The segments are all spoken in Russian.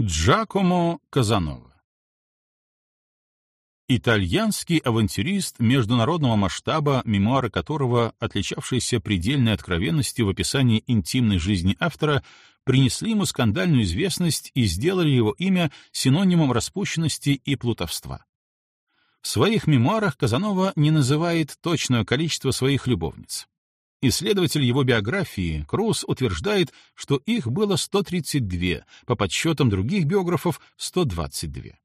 Джакомо Казанова Итальянский авантюрист международного масштаба, мемуары которого, отличавшиеся предельной откровенностью в описании интимной жизни автора, принесли ему скандальную известность и сделали его имя синонимом распущенности и плутовства. В своих мемуарах Казанова не называет точное количество своих любовниц. Исследователь его биографии, Круз, утверждает, что их было 132, по подсчетам других биографов — 122.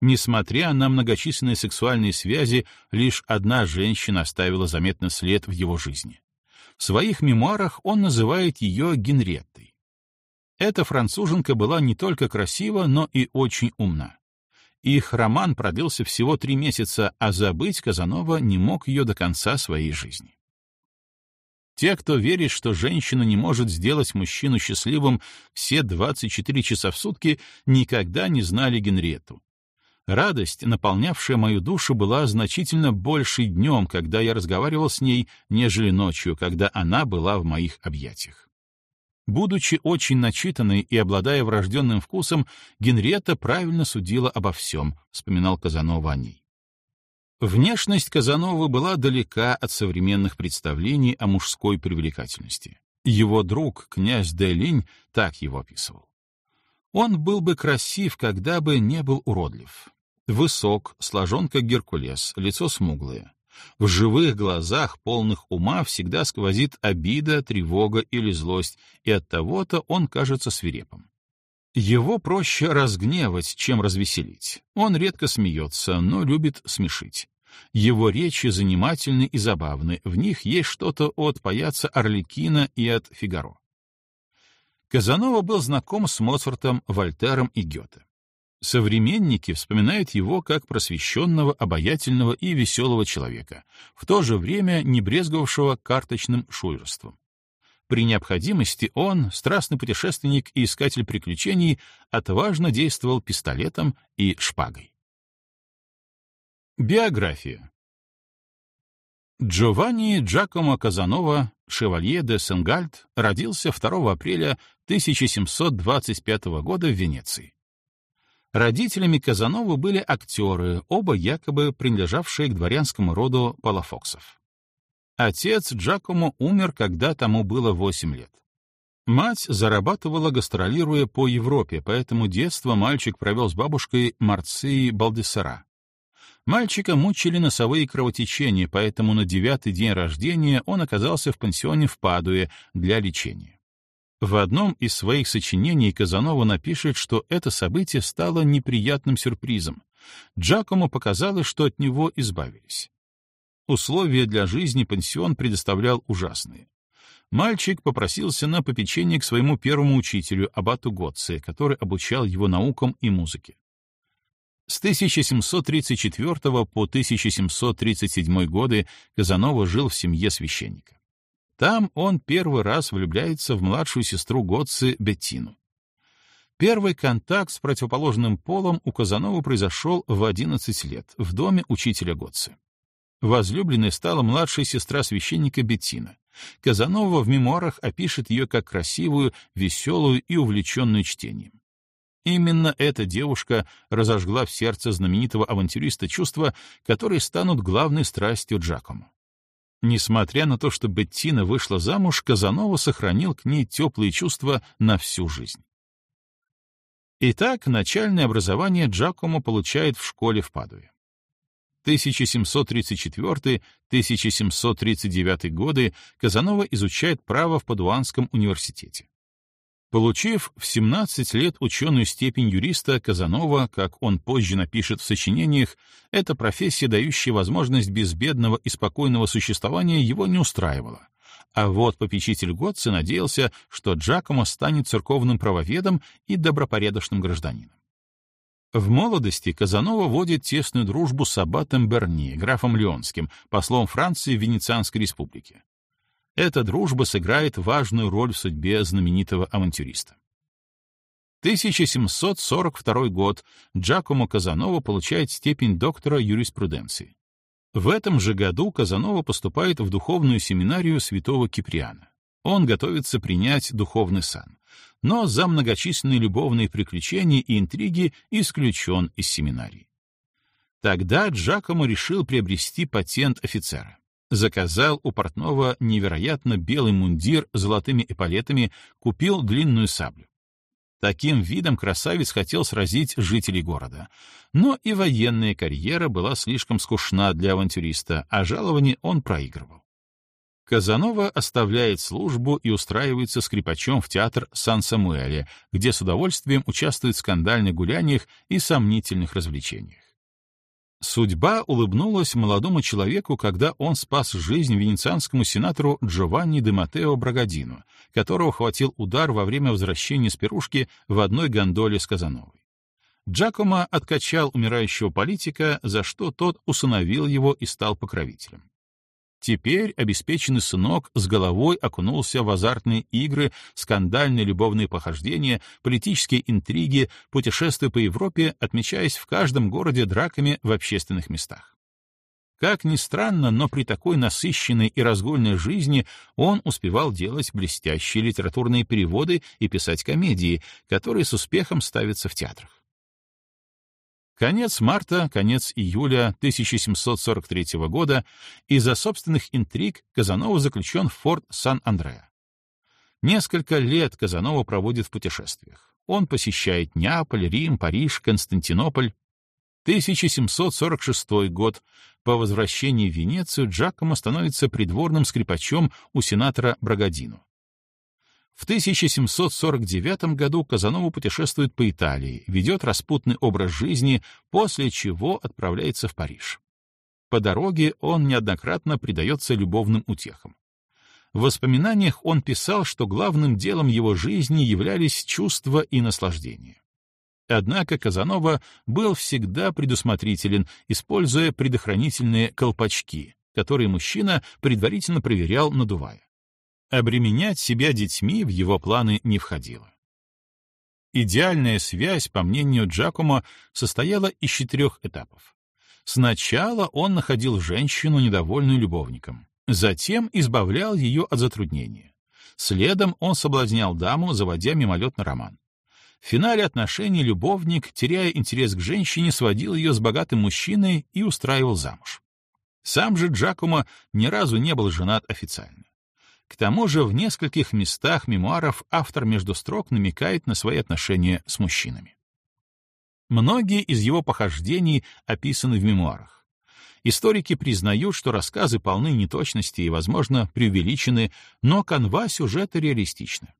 Несмотря на многочисленные сексуальные связи, лишь одна женщина оставила заметный след в его жизни. В своих мемуарах он называет ее Генреттой. Эта француженка была не только красива, но и очень умна. Их роман продлился всего три месяца, а забыть Казанова не мог ее до конца своей жизни. Те, кто верит, что женщина не может сделать мужчину счастливым все 24 часа в сутки, никогда не знали Генриетту. Радость, наполнявшая мою душу, была значительно больше днем, когда я разговаривал с ней, нежели ночью, когда она была в моих объятиях. Будучи очень начитанной и обладая врожденным вкусом, Генриетта правильно судила обо всем, вспоминал Казанова о ней. Внешность Казановы была далека от современных представлений о мужской привлекательности. Его друг, князь Делинь, так его описывал. Он был бы красив, когда бы не был уродлив. Высок, сложен как Геркулес, лицо смуглое. В живых глазах, полных ума, всегда сквозит обида, тревога или злость, и от того-то он кажется свирепым. Его проще разгневать, чем развеселить. Он редко смеется, но любит смешить. Его речи занимательны и забавны, в них есть что-то от паяца Орликина и от Фигаро. Казанова был знаком с Моцартом, Вольтером и Гёте. Современники вспоминают его как просвещенного, обаятельного и веселого человека, в то же время не брезговавшего карточным шулерством. При необходимости он, страстный путешественник и искатель приключений, отважно действовал пистолетом и шпагой. Биография Джованни Джакомо Казанова, шевалье де Сенгальд, родился 2 апреля 1725 года в Венеции. Родителями Казанова были актеры, оба якобы принадлежавшие к дворянскому роду Палафоксов. Отец Джакомо умер, когда тому было 8 лет. Мать зарабатывала, гастролируя по Европе, поэтому детство мальчик провел с бабушкой Марцией Балдессара. Мальчика мучили носовые кровотечения, поэтому на девятый день рождения он оказался в пансионе в Падуе для лечения. В одном из своих сочинений Казанова напишет, что это событие стало неприятным сюрпризом. Джакому показалось, что от него избавились. Условия для жизни пансион предоставлял ужасные. Мальчик попросился на попечение к своему первому учителю, абату Готце, который обучал его наукам и музыке. С 1734 по 1737 годы Казанова жил в семье священника. Там он первый раз влюбляется в младшую сестру Готцы Беттину. Первый контакт с противоположным полом у Казанова произошел в 11 лет в доме учителя Готцы. Возлюбленной стала младшая сестра священника Беттина. Казанова в мемуарах опишет ее как красивую, веселую и увлеченную чтением. Именно эта девушка разожгла в сердце знаменитого авантюриста чувства, которые станут главной страстью Джакому. Несмотря на то, что Беттина вышла замуж, Казанова сохранил к ней теплые чувства на всю жизнь. Итак, начальное образование Джакомо получает в школе в Падуе. 1734-1739 годы Казанова изучает право в Падуанском университете. Получив в 17 лет ученую степень юриста, Казанова, как он позже напишет в сочинениях, эта профессия, дающая возможность безбедного и спокойного существования, его не устраивала. А вот попечитель Готце надеялся, что Джакомо станет церковным правоведом и добропорядочным гражданином. В молодости Казанова водит тесную дружбу с аббатом Берни, графом Леонским, послом Франции в Венецианской республике. Эта дружба сыграет важную роль в судьбе знаменитого авантюриста. 1742 год Джакомо Казанова получает степень доктора юриспруденции. В этом же году Казанова поступает в духовную семинарию святого Киприана. Он готовится принять духовный сан, но за многочисленные любовные приключения и интриги исключен из семинарии. Тогда Джакомо решил приобрести патент офицера. Заказал у портного невероятно белый мундир с золотыми эполетами, купил длинную саблю. Таким видом красавец хотел сразить жителей города. Но и военная карьера была слишком скучна для авантюриста, а жалование он проигрывал. Казанова оставляет службу и устраивается скрипачом в театр Сан-Самуэле, где с удовольствием участвует в скандальных гуляниях и сомнительных развлечениях. Судьба улыбнулась молодому человеку, когда он спас жизнь венецианскому сенатору Джованни де Матео Брагадину, которого хватил удар во время возвращения с пирушки в одной гондоле с Казановой. Джакомо откачал умирающего политика, за что тот усыновил его и стал покровителем. Теперь обеспеченный сынок с головой окунулся в азартные игры, скандальные любовные похождения, политические интриги, путешествия по Европе, отмечаясь в каждом городе драками в общественных местах. Как ни странно, но при такой насыщенной и разгульной жизни он успевал делать блестящие литературные переводы и писать комедии, которые с успехом ставятся в театрах. Конец марта, конец июля 1743 года из-за собственных интриг Казанова заключен в форт Сан-Андреа. Несколько лет Казанова проводит в путешествиях. Он посещает Неаполь, Рим, Париж, Константинополь. 1746 год. По возвращении в Венецию Джакомо становится придворным скрипачом у сенатора Брагадину. В 1749 году Казанова путешествует по Италии, ведет распутный образ жизни, после чего отправляется в Париж. По дороге он неоднократно предается любовным утехам. В воспоминаниях он писал, что главным делом его жизни являлись чувства и наслаждение. Однако Казанова был всегда предусмотрителен, используя предохранительные колпачки, которые мужчина предварительно проверял, надувая. Обременять себя детьми в его планы не входило. Идеальная связь, по мнению Джакомо, состояла из четырех этапов. Сначала он находил женщину, недовольную любовником. Затем избавлял ее от затруднения. Следом он соблазнял даму, заводя мимолетный роман. В финале отношений любовник, теряя интерес к женщине, сводил ее с богатым мужчиной и устраивал замуж. Сам же Джакомо ни разу не был женат официально. К тому же в нескольких местах мемуаров автор между строк намекает на свои отношения с мужчинами. Многие из его похождений описаны в мемуарах. Историки признают, что рассказы полны неточностей и, возможно, преувеличены, но канва сюжета реалистична.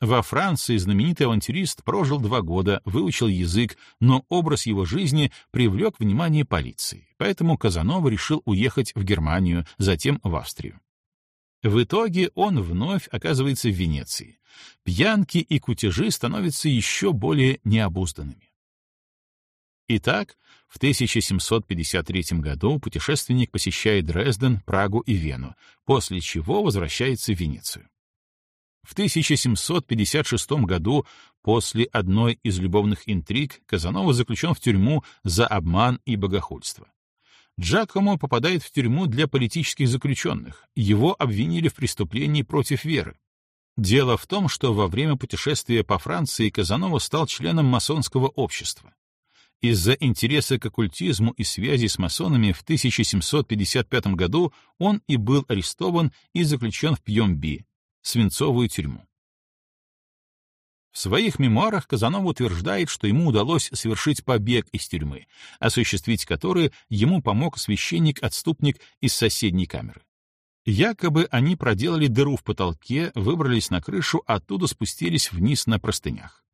Во Франции знаменитый авантюрист прожил два года, выучил язык, но образ его жизни привлек внимание полиции, поэтому Казанова решил уехать в Германию, затем в Австрию. В итоге он вновь оказывается в Венеции. Пьянки и кутежи становятся еще более необузданными. Итак, в 1753 году путешественник посещает Дрезден, Прагу и Вену, после чего возвращается в Венецию. В 1756 году, после одной из любовных интриг, Казанова заключен в тюрьму за обман и богохульство. Джакомо попадает в тюрьму для политических заключенных. Его обвинили в преступлении против веры. Дело в том, что во время путешествия по Франции Казанова стал членом масонского общества. Из-за интереса к оккультизму и связи с масонами в 1755 году он и был арестован и заключен в Пьемби, свинцовую тюрьму. В своих мемуарах Казанова утверждает, что ему удалось совершить побег из тюрьмы, осуществить который ему помог священник-отступник из соседней камеры. Якобы они проделали дыру в потолке, выбрались на крышу, оттуда спустились вниз на простынях.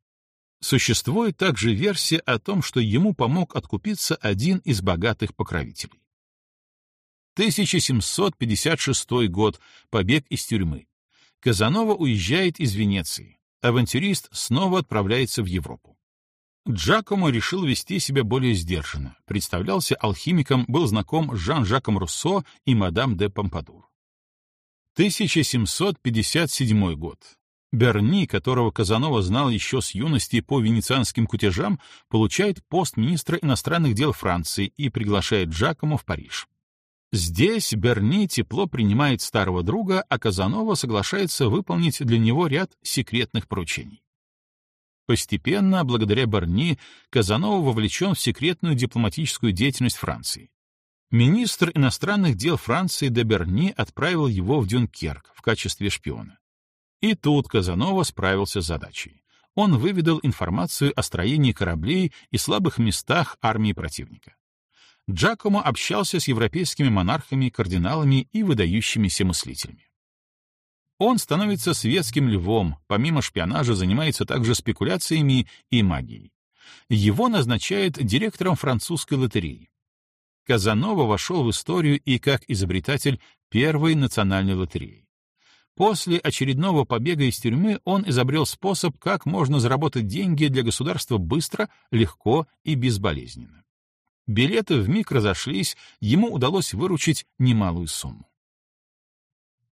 Существует также версия о том, что ему помог откупиться один из богатых покровителей. 1756 год. Побег из тюрьмы. Казанова уезжает из Венеции авантюрист снова отправляется в Европу. Джакомо решил вести себя более сдержанно, представлялся алхимиком, был знаком с Жан-Жаком Руссо и мадам де Помпадур. 1757 год. Берни, которого Казанова знал еще с юности по венецианским кутежам, получает пост министра иностранных дел Франции и приглашает Джакомо в Париж. Здесь Берни тепло принимает старого друга, а Казанова соглашается выполнить для него ряд секретных поручений. Постепенно, благодаря Берни, Казанова вовлечен в секретную дипломатическую деятельность Франции. Министр иностранных дел Франции де Берни отправил его в Дюнкерк в качестве шпиона. И тут Казанова справился с задачей. Он выведал информацию о строении кораблей и слабых местах армии противника. Джакомо общался с европейскими монархами, кардиналами и выдающимися мыслителями. Он становится светским львом, помимо шпионажа занимается также спекуляциями и магией. Его назначают директором французской лотереи. Казанова вошел в историю и как изобретатель первой национальной лотереи. После очередного побега из тюрьмы он изобрел способ, как можно заработать деньги для государства быстро, легко и безболезненно. Билеты вмиг разошлись, ему удалось выручить немалую сумму.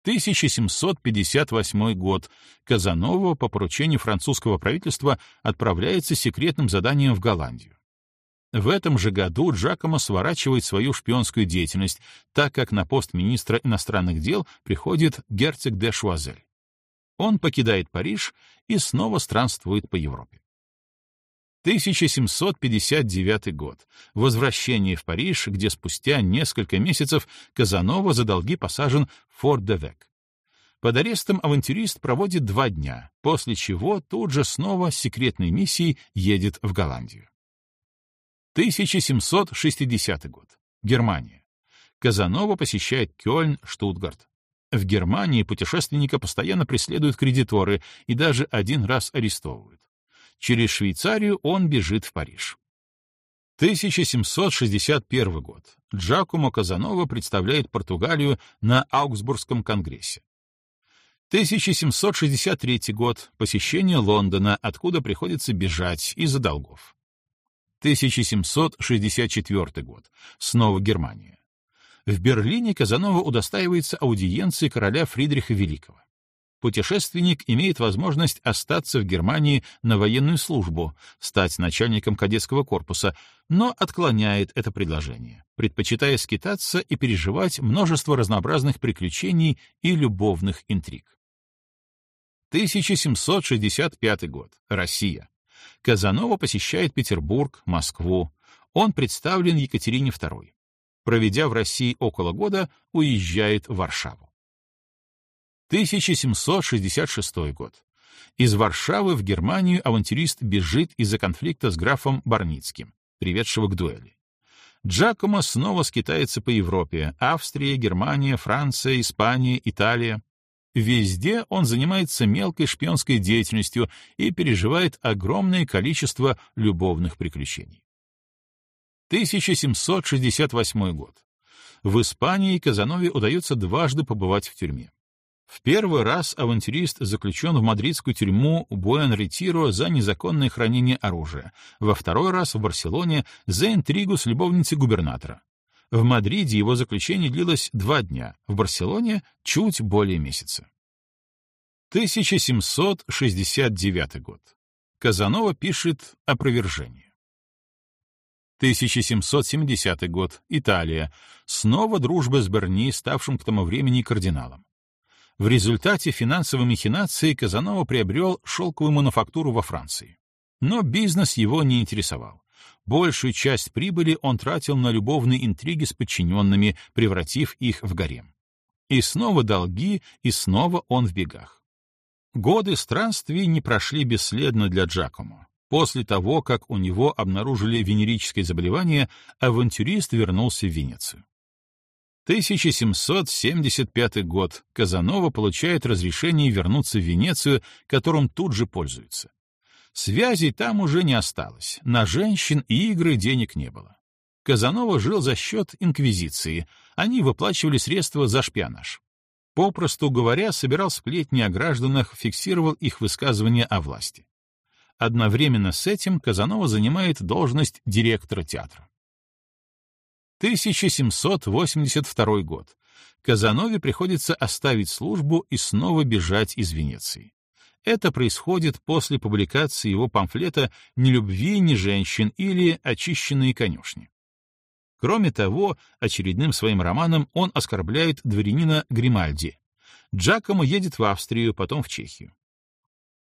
1758 год. Казанова по поручению французского правительства отправляется секретным заданием в Голландию. В этом же году Джакомо сворачивает свою шпионскую деятельность, так как на пост министра иностранных дел приходит герцог де Шуазель. Он покидает Париж и снова странствует по Европе. 1759 год. Возвращение в Париж, где спустя несколько месяцев Казанова за долги посажен в Форт-де-Век. Под арестом авантюрист проводит два дня, после чего тут же снова с секретной миссией едет в Голландию. 1760 год. Германия. Казанова посещает Кёльн, Штутгарт. В Германии путешественника постоянно преследуют кредиторы и даже один раз арестовывают. Через Швейцарию он бежит в Париж. 1761 год. Джакумо Казанова представляет Португалию на Аугсбургском конгрессе. 1763 год. Посещение Лондона, откуда приходится бежать из-за долгов. 1764 год. Снова Германия. В Берлине Казанова удостаивается аудиенции короля Фридриха Великого. Путешественник имеет возможность остаться в Германии на военную службу, стать начальником кадетского корпуса, но отклоняет это предложение, предпочитая скитаться и переживать множество разнообразных приключений и любовных интриг. 1765 год. Россия. Казанова посещает Петербург, Москву. Он представлен Екатерине II. Проведя в России около года, уезжает в Варшаву. 1766 год. Из Варшавы в Германию авантюрист бежит из-за конфликта с графом Барницким, приведшего к дуэли. Джакомо снова скитается по Европе — Австрия, Германия, Франция, Испания, Италия. Везде он занимается мелкой шпионской деятельностью и переживает огромное количество любовных приключений. 1768 год. В Испании Казанове удается дважды побывать в тюрьме. В первый раз авантюрист заключен в мадридскую тюрьму Буэн-Ретиро за незаконное хранение оружия, во второй раз в Барселоне за интригу с любовницей губернатора. В Мадриде его заключение длилось два дня, в Барселоне — чуть более месяца. 1769 год. Казанова пишет опровержение. 1770 год. Италия. Снова дружба с Берни, ставшим к тому времени кардиналом. В результате финансовой махинации Казанова приобрел шелковую мануфактуру во Франции. Но бизнес его не интересовал. Большую часть прибыли он тратил на любовные интриги с подчиненными, превратив их в гарем. И снова долги, и снова он в бегах. Годы странствий не прошли бесследно для Джакомо. После того, как у него обнаружили венерическое заболевание, авантюрист вернулся в Венецию. 1775 год. Казанова получает разрешение вернуться в Венецию, которым тут же пользуется. Связей там уже не осталось, на женщин и игры денег не было. Казанова жил за счет инквизиции, они выплачивали средства за шпионаж. Попросту говоря, собирал сплетни о гражданах, фиксировал их высказывания о власти. Одновременно с этим Казанова занимает должность директора театра. 1782 год. Казанове приходится оставить службу и снова бежать из Венеции. Это происходит после публикации его памфлета «Ни любви, ни женщин» или «Очищенные конюшни». Кроме того, очередным своим романом он оскорбляет дворянина Гримальди. Джакомо едет в Австрию, потом в Чехию.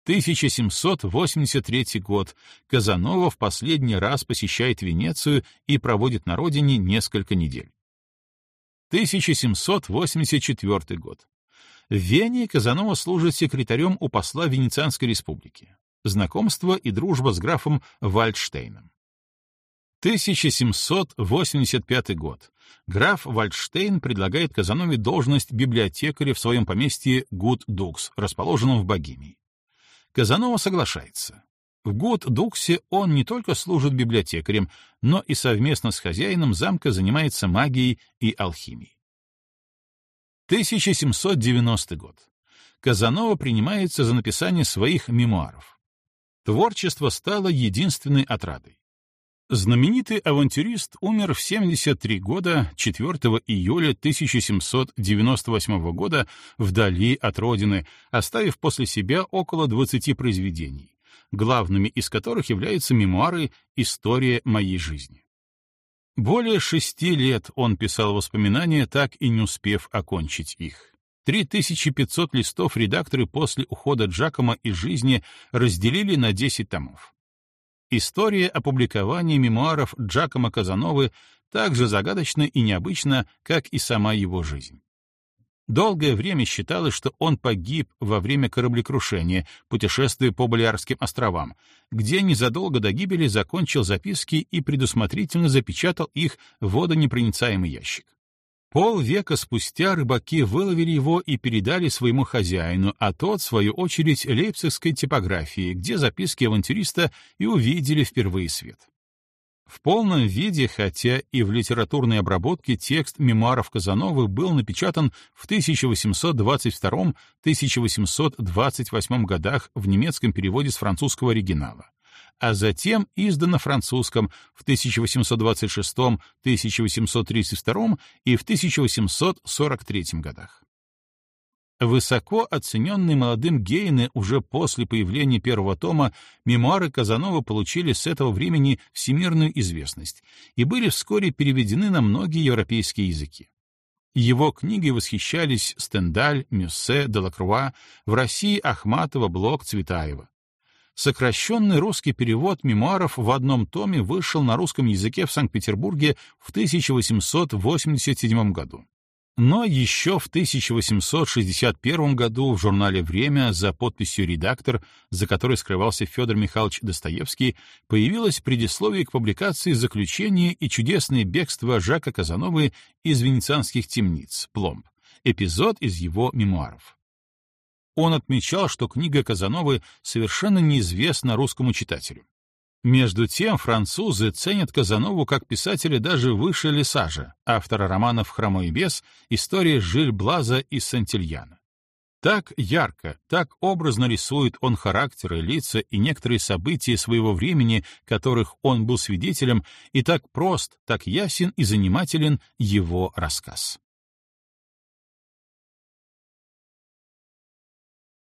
1783 год. Казанова в последний раз посещает Венецию и проводит на родине несколько недель. 1784 год. В Вене Казанова служит секретарем у посла Венецианской республики. Знакомство и дружба с графом Вальдштейном. 1785 год. Граф Вальдштейн предлагает Казанове должность библиотекаря в своем поместье Гуд-Дукс, расположенном в Богемии. Казанова соглашается. В Гуд-Дуксе он не только служит библиотекарем, но и совместно с хозяином замка занимается магией и алхимией. 1790 год. Казанова принимается за написание своих мемуаров. Творчество стало единственной отрадой. Знаменитый авантюрист умер в 73 года 4 июля 1798 года вдали от родины, оставив после себя около 20 произведений, главными из которых являются мемуары «История моей жизни». Более шести лет он писал воспоминания, так и не успев окончить их. 3500 листов редакторы после ухода Джакома из жизни разделили на 10 томов. История опубликования мемуаров Джакома Казановы так же загадочна и необычна, как и сама его жизнь. Долгое время считалось, что он погиб во время кораблекрушения, путешествуя по Балиарским островам, где незадолго до гибели закончил записки и предусмотрительно запечатал их в водонепроницаемый ящик. Полвека спустя рыбаки выловили его и передали своему хозяину, а тот, в свою очередь, лейпцигской типографии, где записки авантюриста и увидели впервые свет. В полном виде, хотя и в литературной обработке текст мемуаров Казановы был напечатан в 1822-1828 годах в немецком переводе с французского оригинала а затем издан на французском в 1826, 1832 и в 1843 годах. Высоко оцененные молодым Гейне уже после появления первого тома мемуары Казанова получили с этого времени всемирную известность и были вскоре переведены на многие европейские языки. Его книги восхищались Стендаль, Мюссе, Делакруа, в России Ахматова, Блок, Цветаева. Сокращенный русский перевод мемуаров в одном томе вышел на русском языке в Санкт-Петербурге в 1887 году. Но еще в 1861 году в журнале «Время» за подписью «Редактор», за которой скрывался Федор Михайлович Достоевский, появилось предисловие к публикации «Заключение и чудесное бегство Жака Казановы из венецианских темниц. Пломб», эпизод из его мемуаров. Он отмечал, что книга Казановы совершенно неизвестна русскому читателю. Между тем, французы ценят Казанову как писателя даже выше Лесажа, автора романов «Хромой бес», «История Жиль Блаза» и Сантильяна. Так ярко, так образно рисует он характеры, лица и некоторые события своего времени, которых он был свидетелем, и так прост, так ясен и занимателен его рассказ.